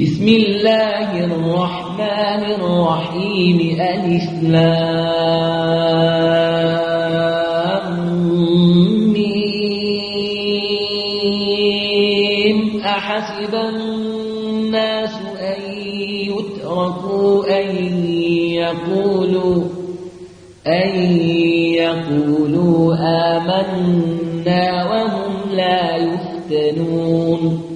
بسم الله الرحمن الرحيم. ميم. أحسب الناس أن يتركوا أن يقولوا أن يقولوا آمنا وهم لا يفتنون.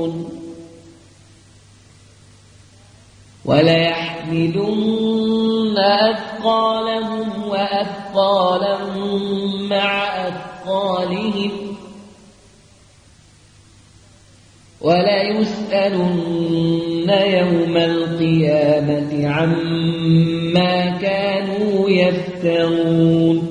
وليحملن أثقالهم وأثقالا مع أثقالهم وليسألن يوم القيامة عما كانوا يفترون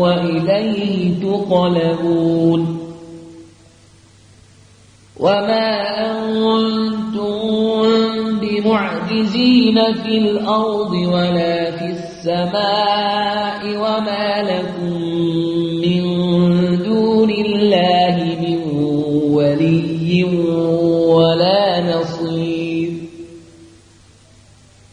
وإليه تقلبون. وما أنتم بمعجزين في الأرض ولا في السماء وما لكم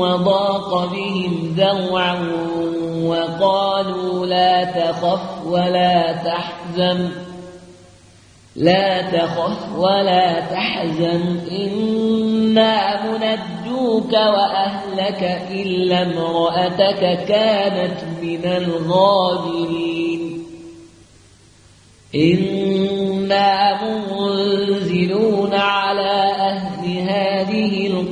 وضاق بهم ذرعا وقالوا لا تخف ولا تحزن لا تخف ولا تحزن إنا منجوك وأهلك إلا امرأتك كانت من الغابرين. إنا منزلون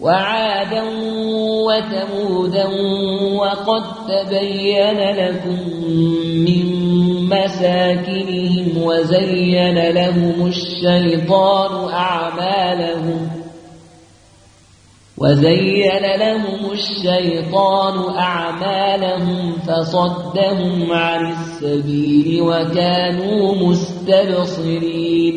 وعادا وثمودا وقد تبين لكم من مساكنهم وزين لهم الشيطان أعمالهم وزين لهم الشيطان أعمالهم فصدهم عن السبيل وكانوا مستبصرين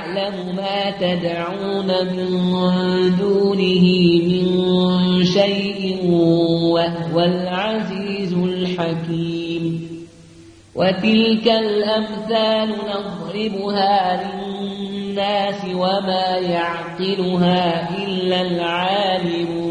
ما تدعون من دونه من شيء وهو العزيز الحكيم. وتلك الأمثال نضربها للناس وما يعقلها إلا العالمون.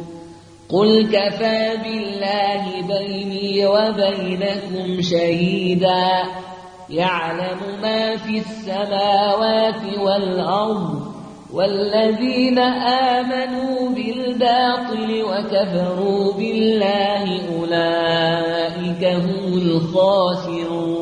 قل كفى بالله بيني وبينكم شهيدا. يعلم ما في السماوات والأرض والذين آمنوا بالباطل وكفروا بالله أولئك هم الخاسرون.